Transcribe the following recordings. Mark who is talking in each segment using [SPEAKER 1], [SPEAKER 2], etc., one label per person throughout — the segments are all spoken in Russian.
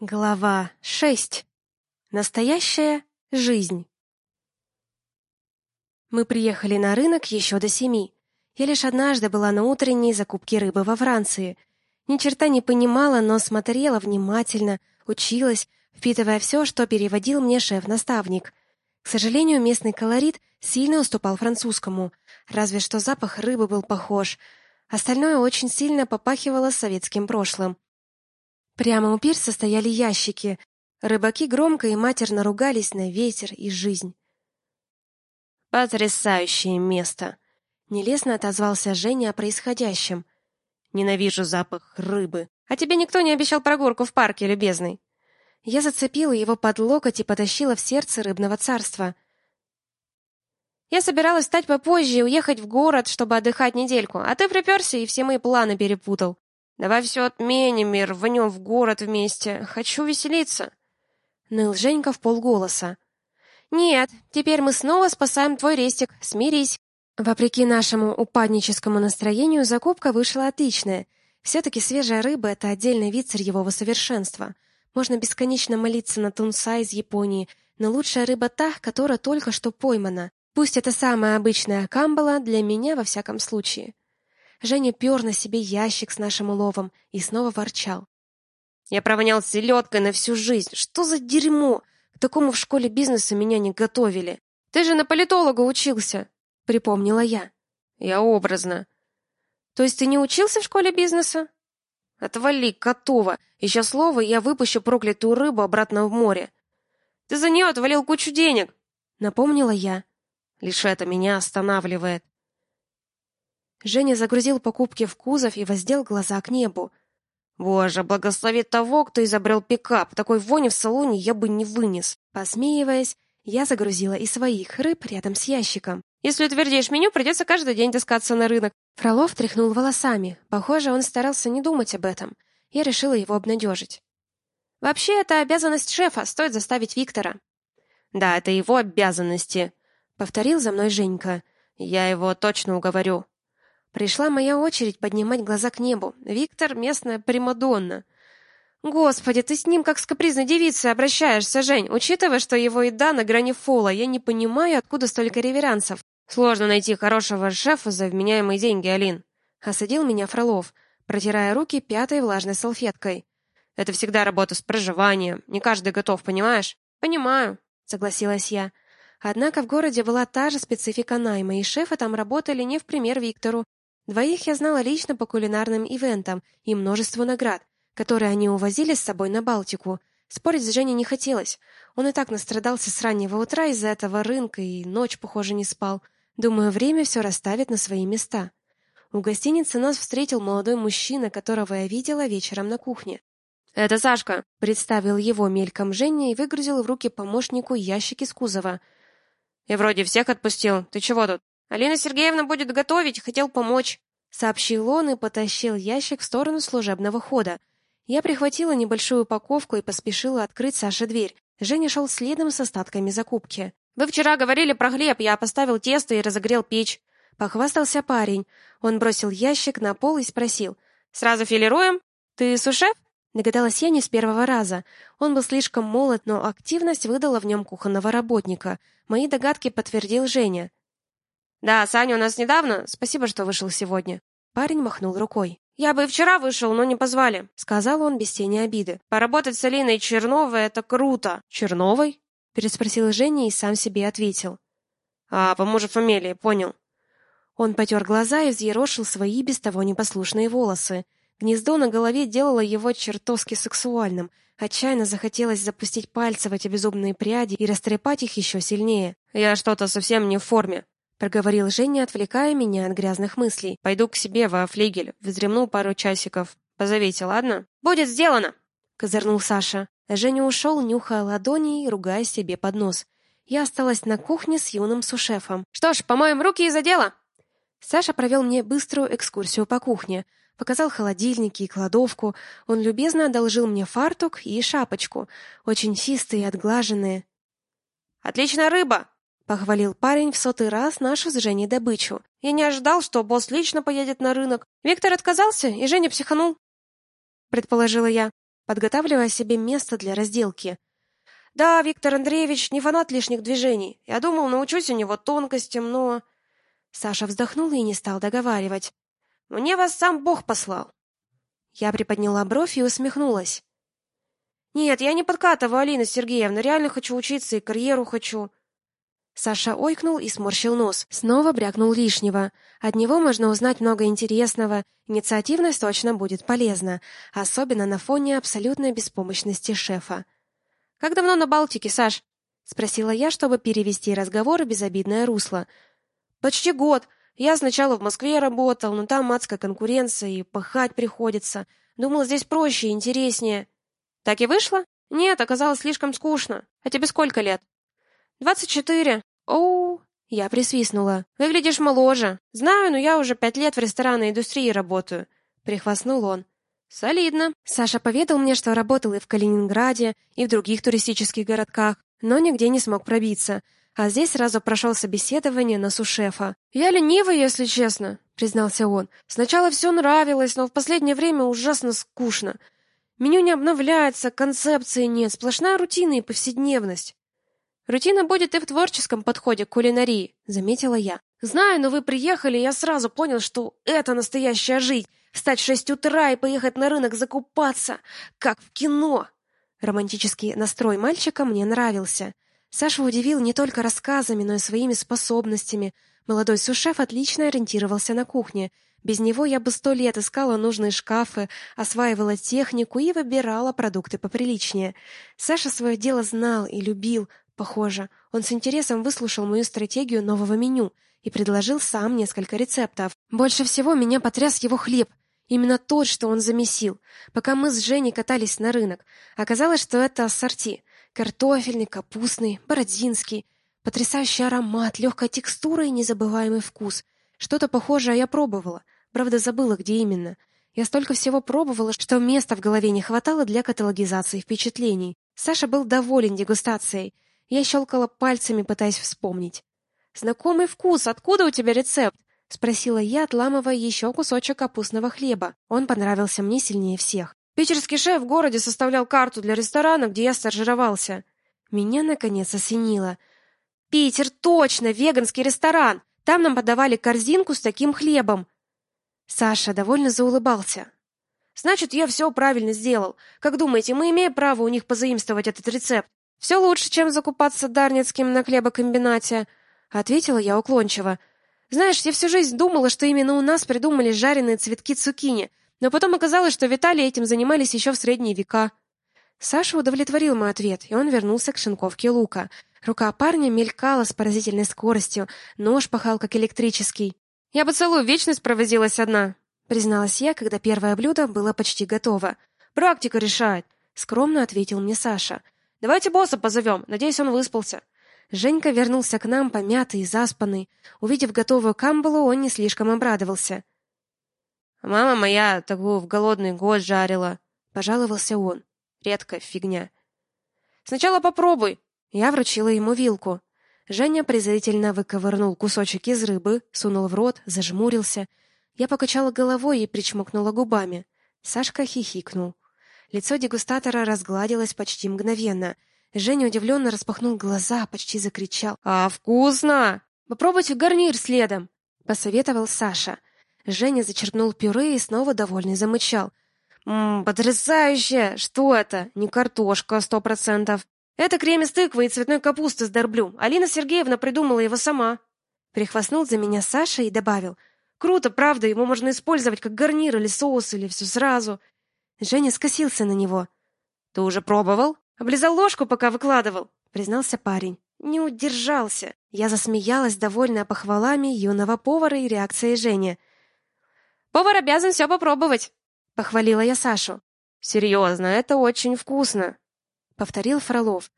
[SPEAKER 1] Глава 6. Настоящая жизнь. Мы приехали на рынок еще до семи. Я лишь однажды была на утренней закупке рыбы во Франции. Ни черта не понимала, но смотрела внимательно, училась, впитывая все, что переводил мне шеф-наставник. К сожалению, местный колорит сильно уступал французскому, разве что запах рыбы был похож. Остальное очень сильно попахивало советским прошлым. Прямо у пирса стояли ящики. Рыбаки громко и матерно ругались на ветер и жизнь.
[SPEAKER 2] «Потрясающее место!»
[SPEAKER 1] — нелестно отозвался Женя о происходящем.
[SPEAKER 2] «Ненавижу запах рыбы. А тебе никто не обещал прогулку в парке, любезный?»
[SPEAKER 1] Я зацепила его под локоть и потащила в сердце рыбного царства.
[SPEAKER 2] «Я собиралась встать попозже и уехать в город, чтобы отдыхать недельку, а ты приперся и все мои планы перепутал. Давай все отменим и рванем в город вместе. Хочу веселиться.
[SPEAKER 1] Ныл Женька в полголоса.
[SPEAKER 2] Нет, теперь мы снова спасаем твой рестик. Смирись.
[SPEAKER 1] Вопреки нашему упадническому настроению, закупка вышла отличная. Все-таки свежая рыба — это отдельный вид сырьевого совершенства. Можно бесконечно молиться на тунца из Японии, но лучшая рыба та, которая только что поймана. Пусть это самая обычная камбала, для меня во всяком случае. Женя пер на себе ящик с нашим уловом и снова ворчал.
[SPEAKER 2] «Я провонял селедкой на всю жизнь. Что за дерьмо? К такому в школе бизнеса меня не готовили. Ты же на политолога учился!» — припомнила я. «Я образно». «То есть ты не учился в школе бизнеса?» «Отвали, Котова! Еще слово, я выпущу проклятую рыбу обратно в море!» «Ты за нее отвалил кучу денег!» — напомнила я. Лишь это меня останавливает.
[SPEAKER 1] Женя загрузил покупки в кузов и воздел глаза к небу.
[SPEAKER 2] «Боже, благослови того, кто изобрел пикап! Такой вони в салоне я бы не вынес!»
[SPEAKER 1] Посмеиваясь, я загрузила и своих рыб рядом с ящиком.
[SPEAKER 2] «Если утвердишь меню, придется каждый день таскаться на рынок».
[SPEAKER 1] Фролов тряхнул волосами. Похоже, он старался не думать об этом. Я решила его обнадежить.
[SPEAKER 2] «Вообще, это обязанность шефа, стоит заставить Виктора». «Да, это его обязанности», — повторил за мной Женька. «Я его точно уговорю».
[SPEAKER 1] Пришла моя очередь поднимать глаза к небу. Виктор — местная примадонна.
[SPEAKER 2] Господи, ты с ним как с капризной девицей обращаешься, Жень, учитывая, что его еда на грани фола. Я не понимаю, откуда столько реверансов. Сложно найти хорошего шефа за вменяемые деньги, Алин.
[SPEAKER 1] Осадил меня Фролов, протирая руки пятой влажной салфеткой.
[SPEAKER 2] Это всегда работа с проживанием. Не каждый готов, понимаешь?
[SPEAKER 1] Понимаю, согласилась я. Однако в городе была та же специфика найма, и шефы там работали не в пример Виктору, Двоих я знала лично по кулинарным ивентам и множеству наград, которые они увозили с собой на Балтику. Спорить с Женей не хотелось. Он и так настрадался с раннего утра из-за этого рынка и ночь, похоже, не спал. Думаю, время все расставит на свои места. У гостиницы нас встретил молодой мужчина, которого я видела вечером на кухне.
[SPEAKER 2] «Это Сашка», —
[SPEAKER 1] представил его мельком Женя и выгрузил в руки помощнику ящики с кузова.
[SPEAKER 2] «Я вроде всех отпустил. Ты чего тут?» Алина Сергеевна будет готовить, хотел помочь,
[SPEAKER 1] сообщил он и потащил ящик в сторону служебного хода. Я прихватила небольшую упаковку и поспешила открыть Саше дверь. Женя шел следом с остатками закупки.
[SPEAKER 2] Вы вчера говорили про хлеб, я поставил тесто и разогрел печь,
[SPEAKER 1] похвастался парень. Он бросил ящик на пол и спросил:
[SPEAKER 2] "Сразу филируем? Ты сушеф?"
[SPEAKER 1] Догадалась я не с первого раза. Он был слишком молод, но активность выдала в нем кухонного работника. Мои догадки подтвердил Женя.
[SPEAKER 2] Да, Саня у нас недавно. Спасибо, что вышел сегодня.
[SPEAKER 1] Парень махнул рукой.
[SPEAKER 2] Я бы и вчера вышел, но не позвали,
[SPEAKER 1] сказал он без тени обиды.
[SPEAKER 2] Поработать с Алиной Черновой это круто.
[SPEAKER 1] Черновой? переспросил Женя и сам себе ответил.
[SPEAKER 2] А, по мужу фамилии, понял.
[SPEAKER 1] Он потер глаза и взъерошил свои без того непослушные волосы. Гнездо на голове делало его чертовски сексуальным. Отчаянно захотелось запустить пальцы в эти безумные пряди и растрепать их еще сильнее.
[SPEAKER 2] Я что-то совсем не в форме,
[SPEAKER 1] проговорил Женя, отвлекая меня от грязных мыслей.
[SPEAKER 2] Пойду к себе во флигель, вздремну пару часиков. Позовите, ладно? Будет сделано,
[SPEAKER 1] козырнул Саша. Женя ушел, нюхая ладони и ругая себе под нос. Я осталась на кухне с юным сушефом.
[SPEAKER 2] Что ж, помоем руки и за дело.
[SPEAKER 1] Саша провел мне быструю экскурсию по кухне, показал холодильники и кладовку. Он любезно одолжил мне фартук и шапочку, очень чистые и отглаженные.
[SPEAKER 2] Отличная рыба,
[SPEAKER 1] Похвалил парень в сотый раз нашу с Женей добычу.
[SPEAKER 2] Я не ожидал, что босс лично поедет на рынок. Виктор отказался, и Женя психанул.
[SPEAKER 1] Предположила я. подготавливая себе место для разделки.
[SPEAKER 2] «Да, Виктор Андреевич не фанат лишних движений. Я думал, научусь у него тонкостям, но...»
[SPEAKER 1] Саша вздохнул и не стал договаривать.
[SPEAKER 2] «Мне вас сам Бог послал».
[SPEAKER 1] Я приподняла бровь и усмехнулась.
[SPEAKER 2] «Нет, я не подкатываю, Алина Сергеевна. Реально хочу учиться и карьеру хочу.
[SPEAKER 1] Саша ойкнул и сморщил нос. Снова брякнул лишнего. От него можно узнать много интересного. Инициативность точно будет полезна, особенно на фоне абсолютной беспомощности шефа.
[SPEAKER 2] Как давно на Балтике, Саш?
[SPEAKER 1] спросила я, чтобы перевести разговор в безобидное русло.
[SPEAKER 2] Почти год. Я сначала в Москве работал, но там адская конкуренция и пахать приходится. Думал, здесь проще и интереснее. Так и вышло? Нет, оказалось слишком скучно. А тебе сколько лет? «Двадцать четыре». «Оу!» Я присвистнула. «Выглядишь моложе. Знаю, но я уже пять лет в ресторанной индустрии работаю». Прихвастнул он. «Солидно». Саша поведал мне, что работал и в Калининграде, и в других туристических городках, но нигде не смог пробиться. А здесь сразу прошел собеседование на сушефа. «Я ленивый, если честно», — признался он. «Сначала все нравилось, но в последнее время ужасно скучно. Меню не обновляется, концепции нет, сплошная рутина и повседневность. Рутина будет и в творческом подходе к кулинарии, заметила я. Знаю, но вы приехали, и я сразу понял, что это настоящая жизнь. Встать в шесть утра и поехать на рынок закупаться, как в кино. Романтический настрой мальчика мне нравился. Саша удивил не только рассказами, но и своими способностями. Молодой сушеф отлично ориентировался на кухне. Без него я бы сто лет искала нужные шкафы, осваивала технику и выбирала продукты поприличнее. Саша свое дело знал и любил, Похоже, он с интересом выслушал мою стратегию нового меню и предложил сам несколько рецептов. Больше всего меня потряс его хлеб, именно тот, что он замесил. Пока мы с Женей катались на рынок, оказалось, что это ассорти: картофельный, капустный, бородинский. Потрясающий аромат, легкая текстура и незабываемый вкус. Что-то похожее я пробовала, правда, забыла, где именно. Я столько всего пробовала, что места в голове не хватало для каталогизации впечатлений. Саша был доволен дегустацией. Я щелкала пальцами, пытаясь вспомнить. «Знакомый вкус, откуда у тебя рецепт?» — спросила я, отламывая еще кусочек капустного хлеба. Он понравился мне сильнее всех. «Питерский шеф в городе составлял карту для ресторана, где я стажировался». Меня, наконец, осенило. «Питер, точно, веганский ресторан! Там нам подавали корзинку с таким хлебом!» Саша довольно заулыбался. «Значит, я все правильно сделал. Как думаете, мы имеем право у них позаимствовать этот рецепт?» «Все лучше, чем закупаться дарницким на хлебокомбинате», — ответила я уклончиво. «Знаешь, я всю жизнь думала, что именно у нас придумали жареные цветки цукини, но потом оказалось, что в Италии этим занимались еще в средние века». Саша удовлетворил мой ответ, и он вернулся к шинковке лука. Рука парня мелькала с поразительной скоростью, нож пахал как электрический. «Я бы целую вечность провозилась одна», — призналась я, когда первое блюдо было почти готово. «Практика решает», — скромно ответил мне Саша. Давайте босса позовем. Надеюсь, он выспался. Женька вернулся к нам помятый и заспанный. Увидев готовую камбалу, он не слишком обрадовался. Мама моя такую в голодный год жарила, пожаловался он. Редкая фигня. Сначала попробуй. Я вручила ему вилку. Женя презрительно выковырнул кусочек из рыбы, сунул в рот, зажмурился. Я покачала головой и причмокнула губами. Сашка хихикнул. Лицо дегустатора разгладилось почти мгновенно. Женя удивленно распахнул глаза, почти закричал. «А, вкусно! Попробуйте гарнир следом!» — посоветовал Саша. Женя зачерпнул пюре и снова довольный замычал. «Ммм, потрясающе! Что это? Не картошка, сто процентов. Это крем из тыквы и цветной капусты с дорблю. Алина Сергеевна придумала его сама». Прихвастнул за меня Саша и добавил. «Круто, правда, его можно использовать как гарнир или соус, или все сразу. Женя скосился на него. «Ты уже пробовал?» «Облизал ложку, пока выкладывал», — признался парень. Не удержался. Я засмеялась, довольная похвалами юного повара и реакцией Жени. «Повар обязан все попробовать», — похвалила я Сашу. «Серьезно, это очень вкусно», — повторил Фролов.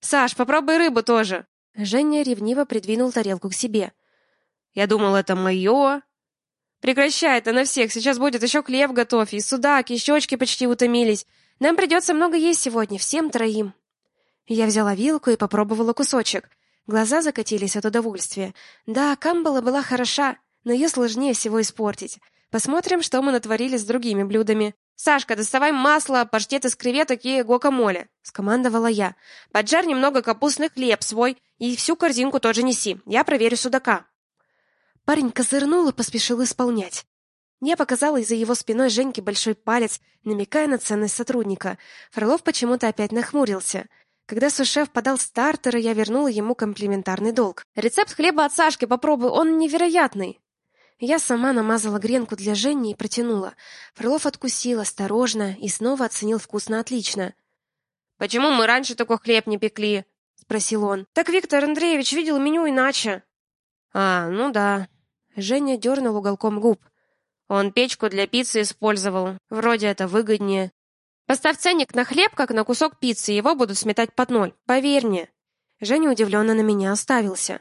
[SPEAKER 2] «Саш, попробуй рыбу тоже». Женя ревниво придвинул тарелку к себе. «Я думал, это мое», Прекращай это на всех, сейчас будет еще хлеб готов, и судак, и щечки почти утомились. Нам придется много есть сегодня, всем троим. Я взяла вилку и попробовала кусочек. Глаза закатились от удовольствия. Да, камбала была хороша, но ее сложнее всего испортить. Посмотрим, что мы натворили с другими блюдами. «Сашка, доставай масло, паштет из креветок и гуакамоле», — скомандовала я. «Поджарь немного капустный хлеб свой и всю корзинку тоже неси. Я проверю судака».
[SPEAKER 1] Парень козырнул и поспешил исполнять. Я показала из-за его спиной Женьке большой палец, намекая на ценность сотрудника. Фролов почему-то опять нахмурился. Когда сушеф подал стартера, я вернула ему комплиментарный долг. «Рецепт хлеба от Сашки попробуй, он невероятный!» Я сама намазала гренку для Жени и протянула. Фролов откусил осторожно и снова оценил вкус на отлично.
[SPEAKER 2] «Почему мы раньше такой хлеб не пекли?» — спросил он.
[SPEAKER 1] «Так Виктор Андреевич видел меню иначе».
[SPEAKER 2] «А, ну да».
[SPEAKER 1] Женя дернул уголком губ.
[SPEAKER 2] «Он печку для пиццы использовал. Вроде это выгоднее. Поставь ценник на хлеб, как на кусок пиццы, его будут сметать под ноль. Поверь мне».
[SPEAKER 1] Женя удивленно на меня оставился.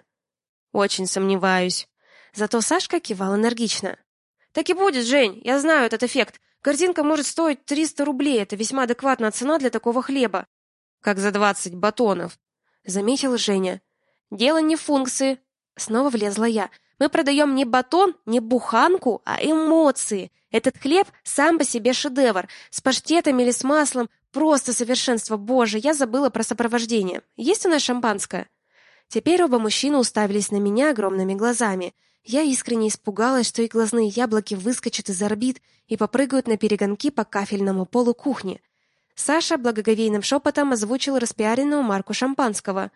[SPEAKER 2] «Очень сомневаюсь».
[SPEAKER 1] Зато Сашка кивал энергично.
[SPEAKER 2] «Так и будет, Жень, я знаю этот эффект. Корзинка может стоить 300 рублей, это весьма адекватная цена для такого хлеба». «Как за 20 батонов», —
[SPEAKER 1] заметил Женя.
[SPEAKER 2] «Дело не в функции». Снова влезла я. «Мы продаем не батон, не буханку, а эмоции. Этот хлеб сам по себе шедевр. С паштетами или с маслом. Просто совершенство. Боже, я забыла про сопровождение. Есть у нас шампанское?»
[SPEAKER 1] Теперь оба мужчины уставились на меня огромными глазами — я искренне испугалась, что их глазные яблоки выскочат из орбит и попрыгают на перегонки по кафельному полу кухни. Саша благоговейным шепотом озвучил распиаренную марку шампанского.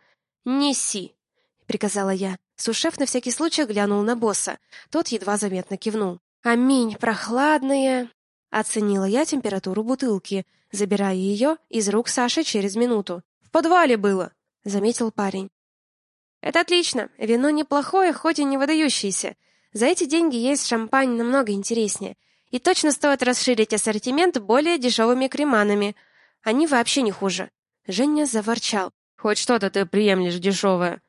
[SPEAKER 1] «Неси!» — приказала я. Сушеф на всякий случай глянул на босса. Тот едва заметно кивнул. «Аминь, прохладные!» Оценила я температуру бутылки, забирая ее из рук Саши через минуту.
[SPEAKER 2] «В подвале было!»
[SPEAKER 1] — заметил парень.
[SPEAKER 2] Это отлично. Вино неплохое, хоть и не выдающееся. За эти деньги есть шампань намного интереснее. И точно стоит расширить ассортимент более дешевыми креманами. Они вообще не хуже.
[SPEAKER 1] Женя заворчал.
[SPEAKER 2] Хоть что-то ты приемлешь дешевое.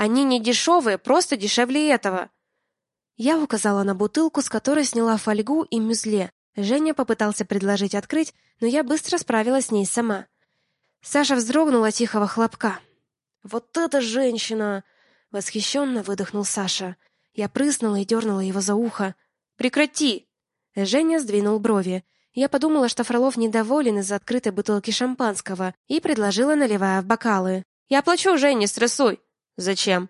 [SPEAKER 1] Они не дешевые, просто дешевле этого. Я указала на бутылку, с которой сняла фольгу и мюзле. Женя попытался предложить открыть, но я быстро справилась с ней сама. Саша вздрогнула тихого хлопка. «Вот эта женщина!» — восхищенно выдохнул Саша. Я прыснула и дернула его за ухо.
[SPEAKER 2] «Прекрати!»
[SPEAKER 1] Женя сдвинул брови. Я подумала, что Фролов недоволен из-за открытой бутылки шампанского, и предложила, наливая в бокалы.
[SPEAKER 2] «Я плачу, Жень, не стрессуй!»
[SPEAKER 1] «Зачем?»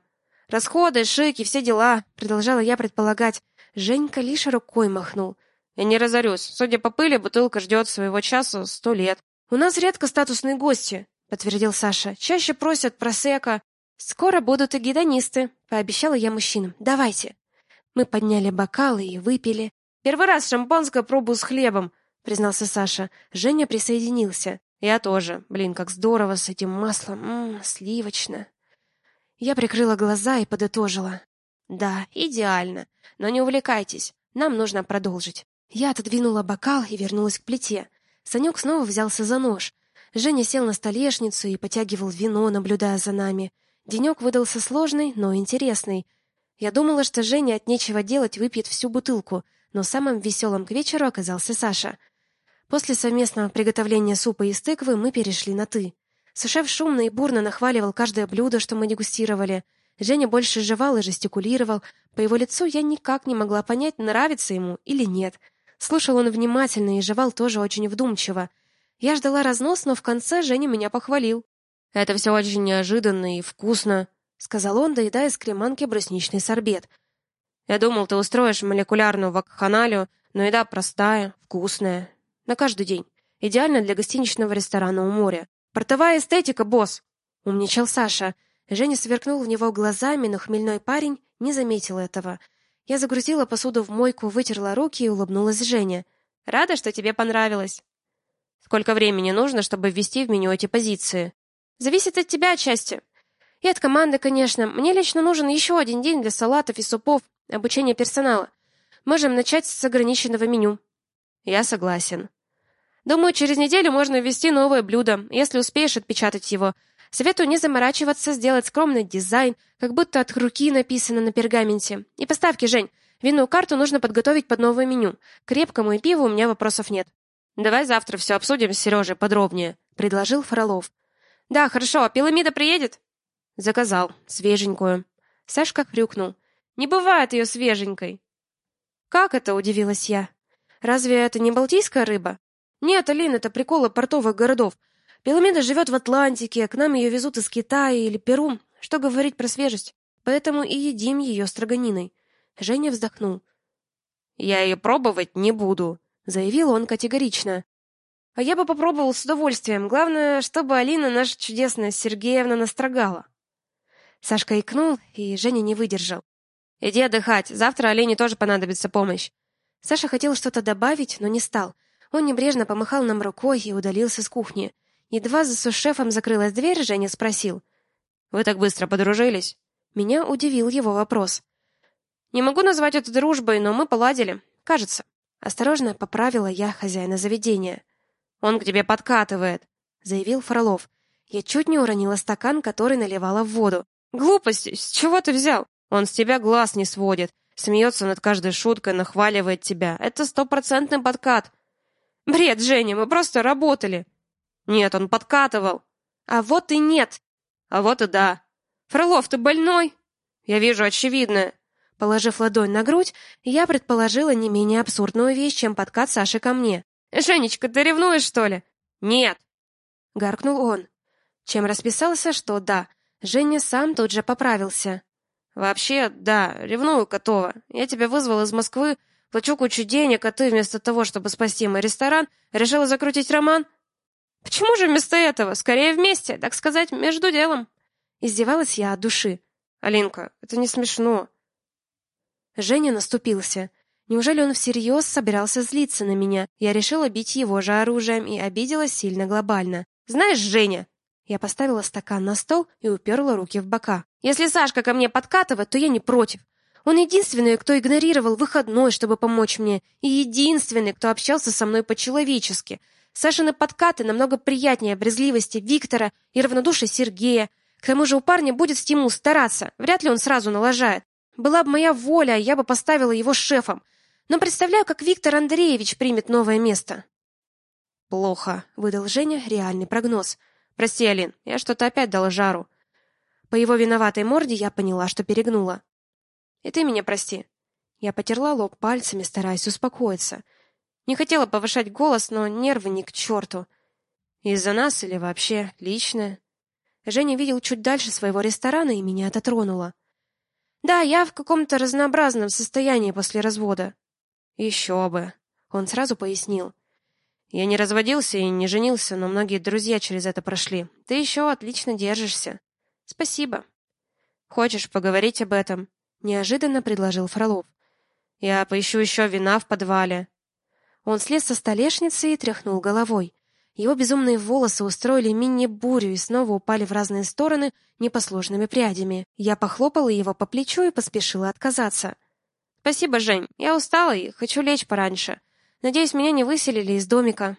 [SPEAKER 2] «Расходы, шики, все дела», —
[SPEAKER 1] продолжала я предполагать. Женька лишь рукой махнул.
[SPEAKER 2] «Я не разорюсь. Судя по пыли, бутылка ждет своего часа сто лет.
[SPEAKER 1] У нас редко статусные гости подтвердил Саша. Чаще просят просека. Скоро будут и гедонисты, пообещала я мужчинам. Давайте. Мы подняли бокалы и выпили.
[SPEAKER 2] Первый раз шампанское пробую с хлебом, признался Саша.
[SPEAKER 1] Женя присоединился.
[SPEAKER 2] Я тоже. Блин, как здорово с этим маслом. Ммм, сливочно.
[SPEAKER 1] Я прикрыла глаза и подытожила.
[SPEAKER 2] Да, идеально. Но не увлекайтесь. Нам нужно продолжить.
[SPEAKER 1] Я отодвинула бокал и вернулась к плите. Санек снова взялся за нож. Женя сел на столешницу и потягивал вино, наблюдая за нами. Денек выдался сложный, но интересный. Я думала, что Женя от нечего делать выпьет всю бутылку, но самым веселым к вечеру оказался Саша. После совместного приготовления супа из тыквы мы перешли на «ты». Сушеф шумно и бурно нахваливал каждое блюдо, что мы дегустировали. Женя больше жевал и жестикулировал. По его лицу я никак не могла понять, нравится ему или нет. Слушал он внимательно и жевал тоже очень вдумчиво. Я ждала разнос, но в конце Женя меня похвалил.
[SPEAKER 2] «Это все очень неожиданно и вкусно», —
[SPEAKER 1] сказал он, доедая из креманки брусничный сорбет.
[SPEAKER 2] «Я думал, ты устроишь молекулярную вакханалию, но еда простая, вкусная. На каждый день. Идеально для гостиничного ресторана у моря. Портовая эстетика, босс!» — умничал Саша.
[SPEAKER 1] Женя сверкнул в него глазами, но хмельной парень не заметил этого. Я загрузила посуду в мойку, вытерла руки и улыбнулась Жене.
[SPEAKER 2] «Рада, что тебе понравилось». Сколько времени нужно, чтобы ввести в меню эти позиции? Зависит от тебя отчасти. И от команды, конечно. Мне лично нужен еще один день для салатов и супов, обучения персонала. Можем начать с ограниченного меню. Я согласен. Думаю, через неделю можно ввести новое блюдо, если успеешь отпечатать его. Советую не заморачиваться, сделать скромный дизайн, как будто от руки написано на пергаменте. И поставки, Жень. Винную карту нужно подготовить под новое меню. К крепкому и пиву у меня вопросов нет. «Давай завтра все обсудим с Сережей подробнее», — предложил Фролов. «Да, хорошо. А Пиламида приедет?» «Заказал. Свеженькую». Сашка хрюкнул. «Не бывает ее свеженькой».
[SPEAKER 1] «Как это?» — удивилась я. «Разве это не балтийская рыба?»
[SPEAKER 2] Нет, Алин, это приколы портовых городов. Пиламида живет в Атлантике, к нам ее везут из Китая или Перу. Что говорить про свежесть? Поэтому и едим ее строганиной. Женя вздохнул. «Я ее пробовать не буду», — заявил он категорично. «А я бы попробовал с удовольствием. Главное, чтобы Алина наша чудесная Сергеевна настрогала». Сашка икнул, и Женя не выдержал. «Иди отдыхать. Завтра Алине тоже понадобится помощь». Саша хотел что-то добавить, но не стал. Он небрежно помахал нам рукой и удалился с кухни. Едва за сушефом закрылась дверь, Женя спросил. «Вы так быстро подружились?» Меня удивил его вопрос. «Не могу назвать это дружбой, но мы поладили. Кажется». Осторожно поправила я хозяина заведения. «Он к тебе подкатывает», — заявил Фролов. Я чуть не уронила стакан, который наливала в воду. «Глупости! С чего ты взял? Он с тебя глаз не сводит. Смеется над каждой шуткой, нахваливает тебя. Это стопроцентный подкат. Бред, Женя, мы просто работали. Нет, он подкатывал. А вот и нет. А вот и да. Фролов, ты больной? Я вижу очевидное. Положив ладонь на грудь, я предположила не менее абсурдную вещь, чем подкат Саши ко мне. «Женечка, ты ревнуешь, что ли?» «Нет!» — гаркнул он. Чем расписался, что да. Женя сам тут же поправился. «Вообще, да, ревную Котова. Я тебя вызвал из Москвы, плачу кучу денег, а ты вместо того, чтобы спасти мой ресторан, решила закрутить роман? Почему же вместо этого? Скорее вместе, так сказать, между делом». Издевалась я от души. «Алинка, это не смешно». Женя наступился. Неужели он всерьез собирался злиться на меня? Я решила бить его же оружием и обиделась сильно глобально. «Знаешь, Женя, я поставила стакан на стол и уперла руки в бока. «Если Сашка ко мне подкатывает, то я не против. Он единственный, кто игнорировал выходной, чтобы помочь мне, и единственный, кто общался со мной по-человечески. Сашины подкаты намного приятнее брезгливости Виктора и равнодушия Сергея. К тому же у парня будет стимул стараться, вряд ли он сразу налажает. Была бы моя воля, я бы поставила его шефом. Но представляю, как Виктор Андреевич примет новое место. «Плохо», — выдал Женя реальный прогноз — «Прости, Алин, я что-то опять дала жару». По его виноватой морде я поняла, что перегнула. «И ты меня прости». Я потерла лоб пальцами, стараясь успокоиться. Не хотела повышать голос, но нервы ни к черту. Из-за нас или вообще личное? Женя видел чуть дальше своего ресторана, и меня это тронуло. «Да, я в каком-то разнообразном состоянии после развода». «Еще бы!» Он сразу пояснил. Я не разводился и не женился, но многие друзья через это прошли. Ты еще отлично держишься. Спасибо. Хочешь поговорить об этом? Неожиданно предложил Фролов. Я поищу еще вина в подвале. Он слез со столешницы и тряхнул головой. Его безумные волосы устроили мини-бурю и снова упали в разные стороны непосложными прядями. Я похлопала его по плечу и поспешила отказаться. «Спасибо, Жень. Я устала и хочу лечь пораньше. Надеюсь, меня не выселили из домика.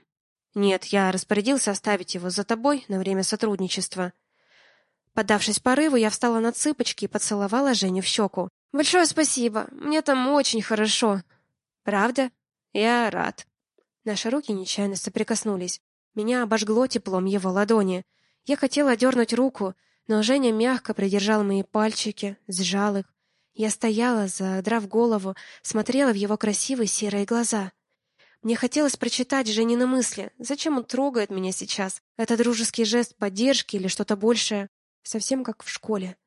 [SPEAKER 2] Нет, я распорядился оставить его за тобой на время сотрудничества. Поддавшись порыву, я встала на цыпочки и поцеловала Женю в щеку. Большое спасибо. Мне там очень хорошо. Правда? Я рад. Наши руки нечаянно соприкоснулись. Меня обожгло теплом его ладони. Я хотела дернуть руку, но Женя мягко придержал мои пальчики, сжал их. Я стояла, задрав голову, смотрела в его красивые серые глаза. Мне хотелось прочитать Женины мысли. Зачем он трогает меня сейчас? Это дружеский жест поддержки или что-то большее? Совсем как в школе.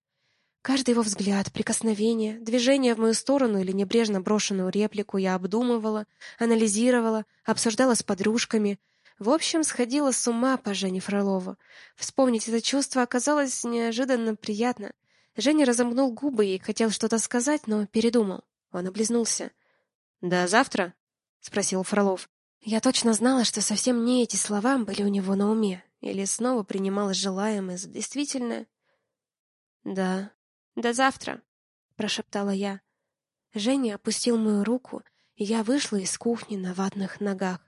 [SPEAKER 2] Каждый его взгляд, прикосновение, движение в мою сторону или небрежно брошенную реплику я обдумывала, анализировала, обсуждала с подружками. В общем, сходила с ума по Жене Фролову. Вспомнить это чувство оказалось неожиданно приятно. Женя разомкнул губы и хотел что-то сказать, но передумал. Он облизнулся. «До завтра?» спросил Фролов. Я точно знала, что совсем не эти слова были у него на уме, или снова принимала желаемое за действительное. Да, до завтра, прошептала я. Женя опустил мою руку, и я вышла из кухни на ватных ногах.